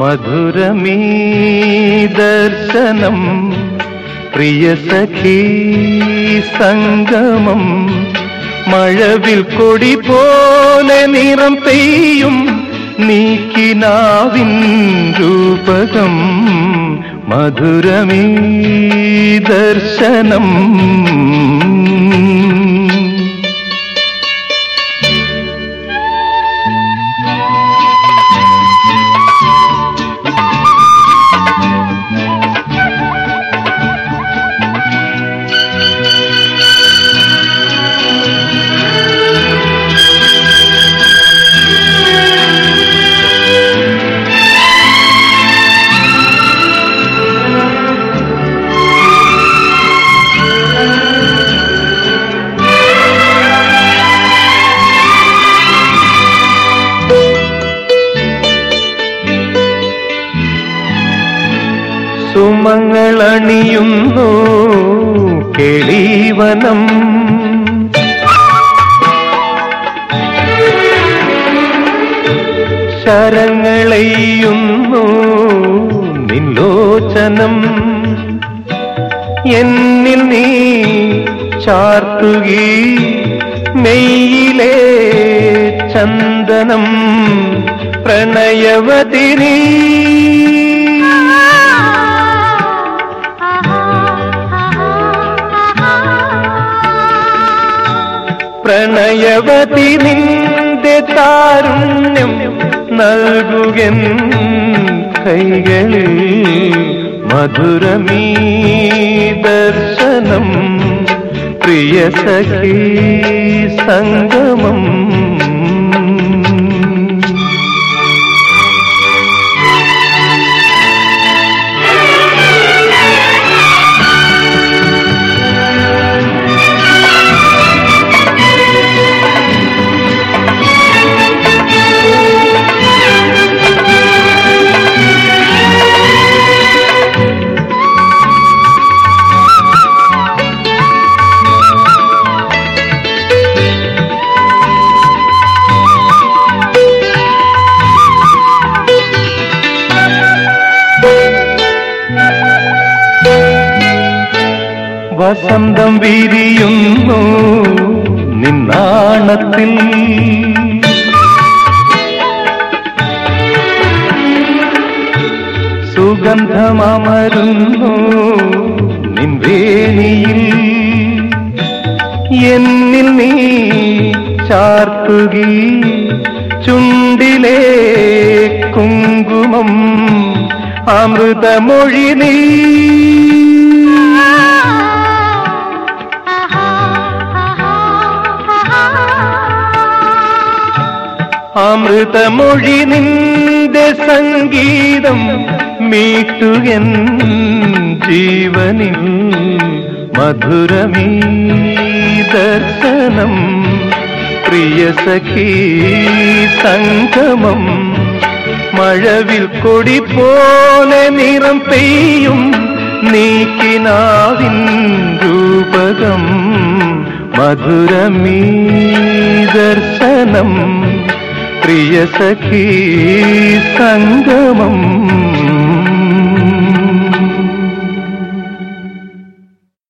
മധുരമീ ദർശനം പ്രിയ സഖീ സംഗമം മഴവിൽ കൊടി പോലെ നിറം പെയ്യും നീക്കിനാവിൻ രൂപകം മധുരമീ ദർശനം സുമങ്ങളണിയുന്നു കേളീവനം. ശരങ്ങളെയ്യുന്നു നിന്നോചനം എന്നിൽ നീ ചാർത്തുകി നെയ്യിലേ ചന്ദനം. പ്രണയവതിരീ പ്രണയവതി നിന്റെ താരുണ്യം നൽകുകൻ കൈകളിൽ മധുരമീ ദർശനം പ്രിയ സഖി സംഗമം വസന്തം വിരിയുന്നു നിന്നാണത്തിൽ. സുഗന്ധമരുന്നു നിൻവേണിയിൽ എന്നിൽ നീ ചാർത്തുകി ചുണ്ടിലെ കുങ്കുമം അമൃതമൊഴി നീ അമൃതമൊഴി നിന്റെ സംഗീതം മീട്ടുകൻ ജീവനിൽ മധുരമീ ദർശനം പ്രിയ സഖീ സംഗമം മഴവിൽ കൊടി പോലെ നിറം പെയ്യും നീക്കിനാവിൻ രൂപകം മധുരമീ ദർശനം प्रियसखी सङ्गमम्